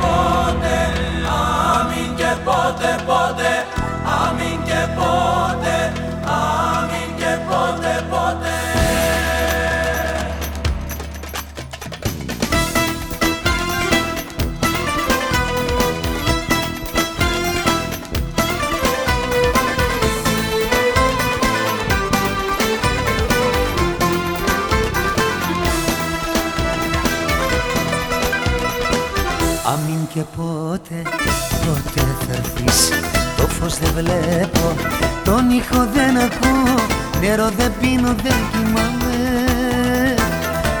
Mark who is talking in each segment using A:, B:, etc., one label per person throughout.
A: Ποτέ, αμήν και πότε, πότε
B: και πότε, πότε θα έρθεις. Το φως δεν βλέπω, τον ήχο δεν ακούω Νερό δεν πίνω, δεν κοιμάμαι.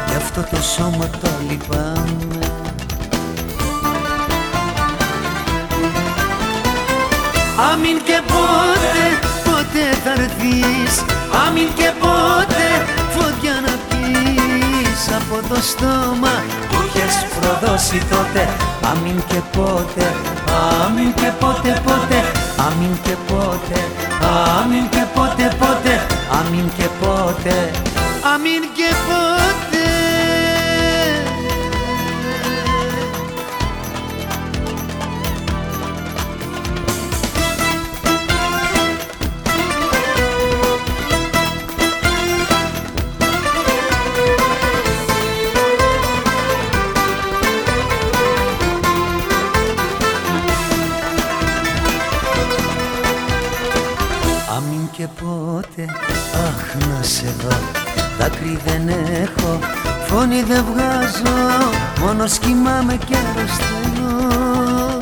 B: Γι' αυτό το σώμα το λυπάμαι. Αμήν και πότε, πότε θα έρθεις. Αμήν και πότε, φωτιά να πεις. Από το στόμα που είχες προδώσει τότε. Αμήν και πότε, αμήν και πότε πότε. Αμήν και πότε, αμήν και πότε πότε. Αμήν και πότε, και πότε, αχ να σε δω Δάκρυ δεν έχω, φωνή δεν βγάζω Μόνο σκυμάμαι και αρρωσταίνω.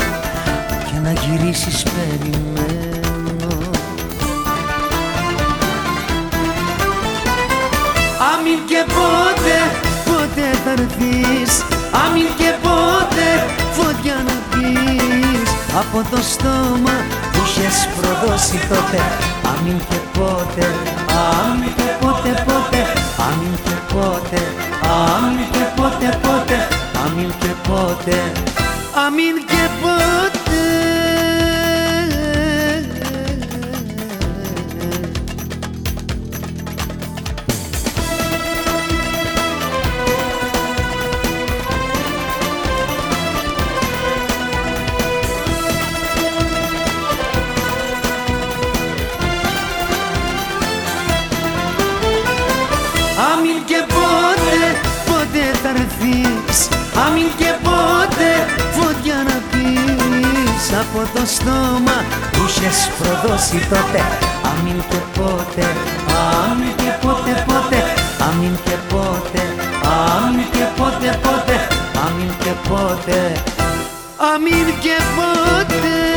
B: Και να γυρίσεις περιμένω. Αμήν και πότε, πότε θα έρθεις Αμήν και πότε, φωτιά να πεις. Από το στόμα που είχες προδώσει τότε Αμήν και πότε, αμήν και πότε πότε Αμήν και πότε, αμήν και πότε πότε Αμήν και πότε, αμήν και πότε από το στόμα που είχες προδώσει τότε Αμήν και πότε, αμήν και πότε πότε Αμήν και πότε, αμήν και πότε πότε Αμήν και πότε, αμήν και πότε.